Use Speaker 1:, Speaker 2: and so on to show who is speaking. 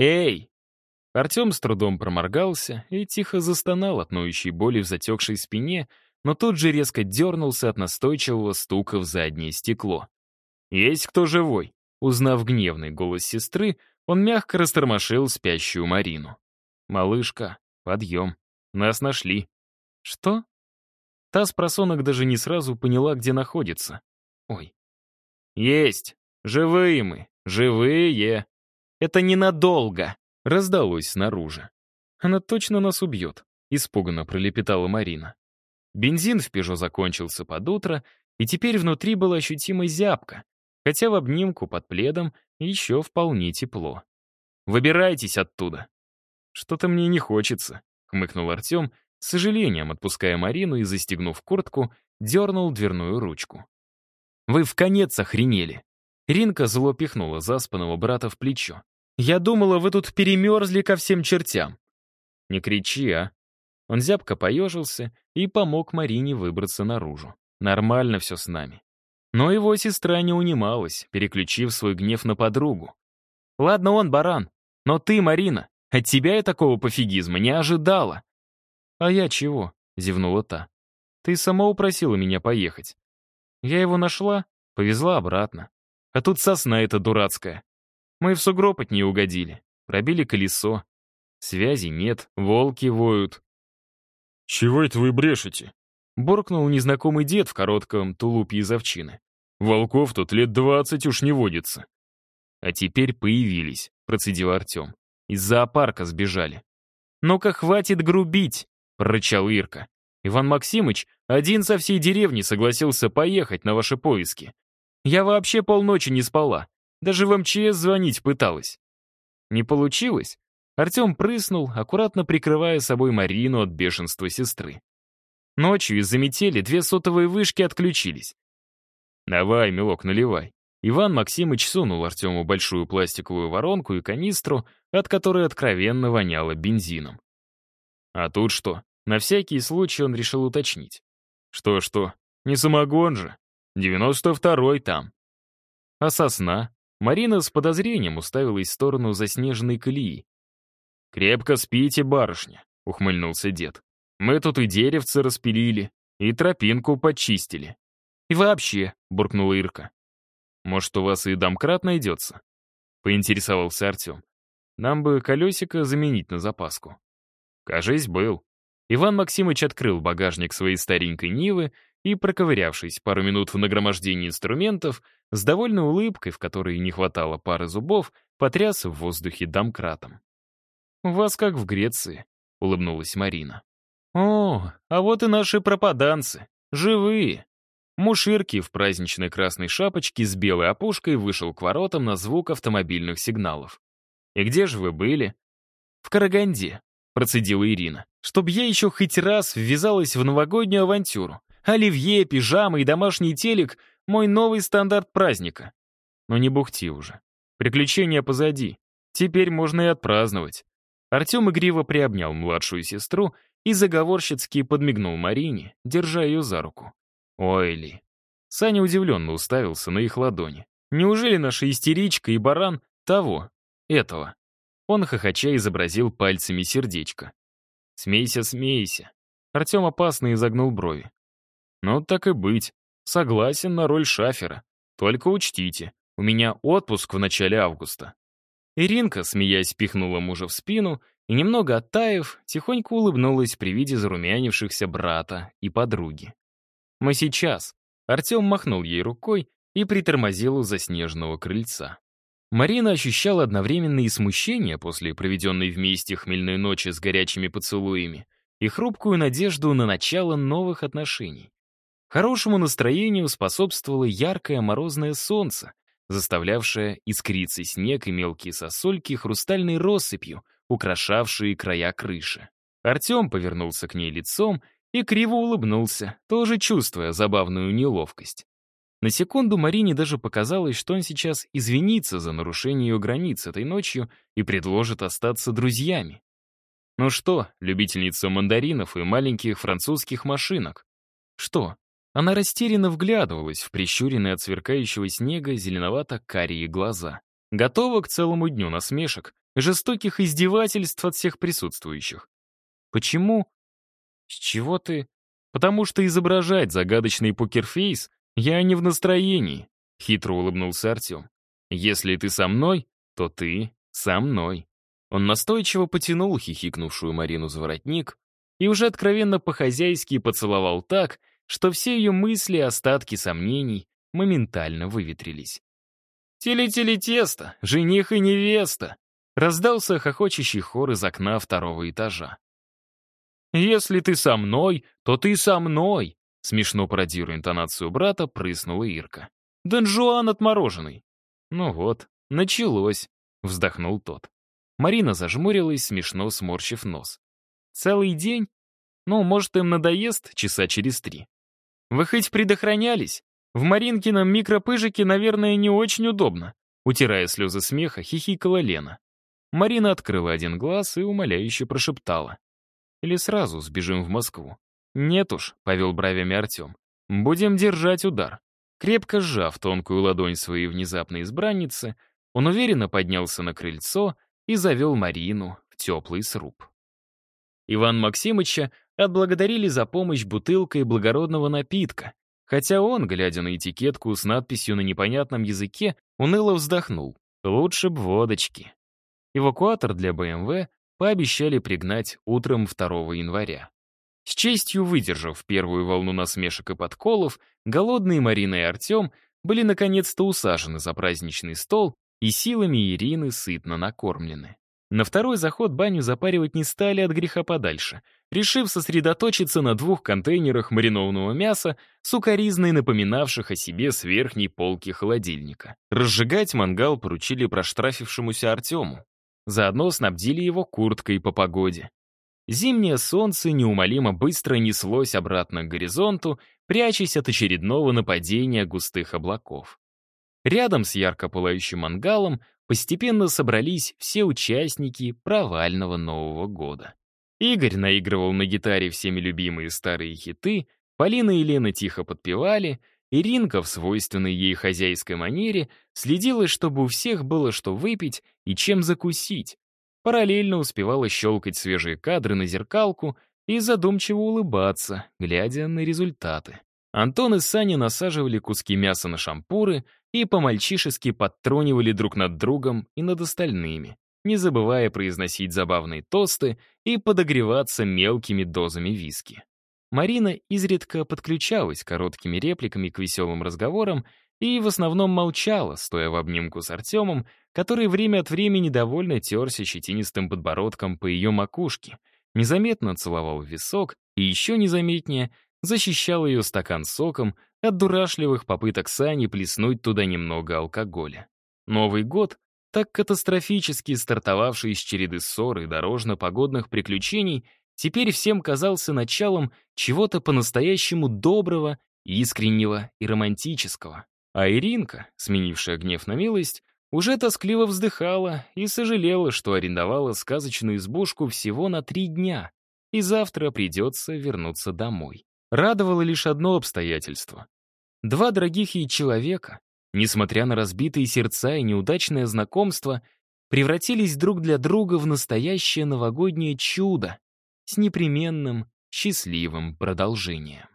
Speaker 1: «Эй!» Артем с трудом проморгался и тихо застонал от ноющей боли в затекшей спине, но тут же резко дернулся от настойчивого стука в заднее стекло. «Есть кто живой?» Узнав гневный голос сестры, он мягко растормошил спящую Марину. «Малышка, подъем. Нас нашли». «Что?» Та с просонок даже не сразу поняла, где находится. «Ой». «Есть! Живые мы! Живые!» «Это ненадолго!» — раздалось снаружи. «Она точно нас убьет», — испуганно пролепетала Марина. Бензин в «Пежо» закончился под утро, и теперь внутри была ощутимая зябка, хотя в обнимку под пледом еще вполне тепло. «Выбирайтесь оттуда!» «Что-то мне не хочется», — хмыкнул Артем, с сожалением отпуская Марину и, застегнув куртку, дернул дверную ручку. «Вы в конец охренели!» Ринка зло пихнула заспанного брата в плечо. «Я думала, вы тут перемерзли ко всем чертям!» «Не кричи, а!» Он зябко поежился и помог Марине выбраться наружу. «Нормально все с нами. Но его сестра не унималась, переключив свой гнев на подругу. «Ладно он, баран, но ты, Марина, от тебя я такого пофигизма не ожидала». «А я чего?» — зевнула та. «Ты сама упросила меня поехать. Я его нашла, повезла обратно. А тут сосна эта дурацкая. Мы в сугроб от нее угодили, пробили колесо. Связи нет, волки воют».
Speaker 2: «Чего это вы брешете?»
Speaker 1: буркнул незнакомый дед в коротком тулупе из овчины.
Speaker 2: «Волков тут лет двадцать уж не водится».
Speaker 1: «А теперь появились», — процедил Артем. «Из зоопарка сбежали». «Ну-ка, хватит грубить», — прорычал Ирка. «Иван Максимыч один со всей деревни согласился поехать на ваши поиски. Я вообще полночи не спала, даже в МЧС звонить пыталась». Не получилось? Артем прыснул, аккуратно прикрывая собой Марину от бешенства сестры. Ночью из-за метели две сотовые вышки отключились. «Давай, милок, наливай». Иван Максимыч сунул Артему большую пластиковую воронку и канистру, от которой откровенно воняло бензином. А тут что? На всякий случай он решил уточнить. Что-что, не самогон же. 92-й там. А сосна? Марина с подозрением уставилась в сторону заснеженной колеи. «Крепко спите, барышня», — ухмыльнулся дед. Мы тут и деревце распилили, и тропинку почистили. И вообще, буркнула Ирка. Может, у вас и домкрат найдется? Поинтересовался Артем. Нам бы колесико заменить на запаску. Кажись, был. Иван Максимович открыл багажник своей старенькой Нивы и, проковырявшись пару минут в нагромождении инструментов, с довольной улыбкой, в которой не хватало пары зубов, потряс в воздухе домкратом. «У вас как в Греции», — улыбнулась Марина. О, а вот и наши пропаданцы. Живые. Муширки в праздничной красной шапочке с белой опушкой вышел к воротам на звук автомобильных сигналов. «И где же вы были?» «В Караганде», — процедила Ирина. «Чтоб я еще хоть раз ввязалась в новогоднюю авантюру. Оливье, пижама и домашний телек — мой новый стандарт праздника». Но не бухти уже. Приключения позади. Теперь можно и отпраздновать. Артем игриво приобнял младшую сестру и заговорщицки подмигнул Марине, держа ее за руку. «Ой, Ли». Саня удивленно уставился на их ладони. «Неужели наша истеричка и баран того, этого?» Он хохоча изобразил пальцами сердечко. «Смейся, смейся». Артем опасно изогнул брови. «Ну, так и быть. Согласен на роль шафера. Только учтите, у меня отпуск в начале августа». Иринка, смеясь, пихнула мужа в спину и, немного оттаив, тихонько улыбнулась при виде зарумянившихся брата и подруги. «Мы сейчас». Артем махнул ей рукой и притормозил у заснеженного крыльца. Марина ощущала одновременно и смущение после проведенной вместе хмельной ночи с горячими поцелуями и хрупкую надежду на начало новых отношений. Хорошему настроению способствовало яркое морозное солнце, заставлявшее искриться снег и мелкие сосульки хрустальной россыпью, украшавшие края крыши. Артем повернулся к ней лицом и криво улыбнулся, тоже чувствуя забавную неловкость. На секунду Марине даже показалось, что он сейчас извинится за нарушение ее границ этой ночью и предложит остаться друзьями. Ну что, любительница мандаринов и маленьких французских машинок? Что? Она растерянно вглядывалась в прищуренные от сверкающего снега зеленовато-карие глаза. Готова к целому дню насмешек, жестоких издевательств от всех присутствующих. Почему? С чего ты? Потому что изображать загадочный покерфейс я не в настроении, хитро улыбнулся Артем. Если ты со мной, то ты со мной. Он настойчиво потянул хихикнувшую Марину за воротник и уже откровенно по-хозяйски поцеловал так, что все ее мысли и остатки сомнений моментально выветрились. «Теле-теле-тесто! Жених и невеста!» Раздался хохочущий хор из окна второго этажа. «Если ты со мной, то ты со мной!» Смешно пародируя интонацию брата, прыснула Ирка. «Дон отмороженный!» «Ну вот, началось!» — вздохнул тот. Марина зажмурилась, смешно сморщив нос. «Целый день? Ну, может, им надоест часа через три. Вы хоть предохранялись? В Маринкином микропыжике, наверное, не очень удобно». Утирая слезы смеха, хихикала Лена. Марина открыла один глаз и умоляюще прошептала. «Или сразу сбежим в Москву?» «Нет уж», — повел бровями Артем. «Будем держать удар». Крепко сжав тонкую ладонь своей внезапной избранницы, он уверенно поднялся на крыльцо и завел Марину в теплый сруб. Иван Максимыча отблагодарили за помощь бутылкой благородного напитка, хотя он, глядя на этикетку с надписью на непонятном языке, уныло вздохнул. Лучше б водочки. Эвакуатор для БМВ пообещали пригнать утром 2 января. С честью выдержав первую волну насмешек и подколов, голодные Марина и Артем были наконец-то усажены за праздничный стол и силами Ирины сытно накормлены. На второй заход баню запаривать не стали от греха подальше, решив сосредоточиться на двух контейнерах маринованного мяса, сукоризной напоминавших о себе с верхней полки холодильника. Разжигать мангал поручили проштрафившемуся Артему. Заодно снабдили его курткой по погоде. Зимнее солнце неумолимо быстро неслось обратно к горизонту, прячась от очередного нападения густых облаков. Рядом с ярко пылающим мангалом постепенно собрались все участники провального Нового года. Игорь наигрывал на гитаре всеми любимые старые хиты, Полина и Лена тихо подпевали, Иринка в свойственной ей хозяйской манере следила, чтобы у всех было что выпить и чем закусить. Параллельно успевала щелкать свежие кадры на зеркалку и задумчиво улыбаться, глядя на результаты. Антон и Саня насаживали куски мяса на шампуры и по-мальчишески подтронивали друг над другом и над остальными, не забывая произносить забавные тосты и подогреваться мелкими дозами виски. Марина изредка подключалась короткими репликами к веселым разговорам и в основном молчала, стоя в обнимку с Артемом, который время от времени довольно терся щетинистым подбородком по ее макушке, незаметно целовал висок и еще незаметнее защищал ее стакан соком от дурашливых попыток Сани плеснуть туда немного алкоголя. Новый год, так катастрофически стартовавший из череды ссор и дорожно-погодных приключений, теперь всем казался началом чего-то по-настоящему доброго, искреннего и романтического. А Иринка, сменившая гнев на милость, уже тоскливо вздыхала и сожалела, что арендовала сказочную избушку всего на три дня, и завтра придется вернуться домой. Радовало лишь одно обстоятельство. Два дорогих ей человека, несмотря на разбитые сердца и неудачное знакомство, превратились друг для друга в настоящее новогоднее чудо с непременным счастливым продолжением.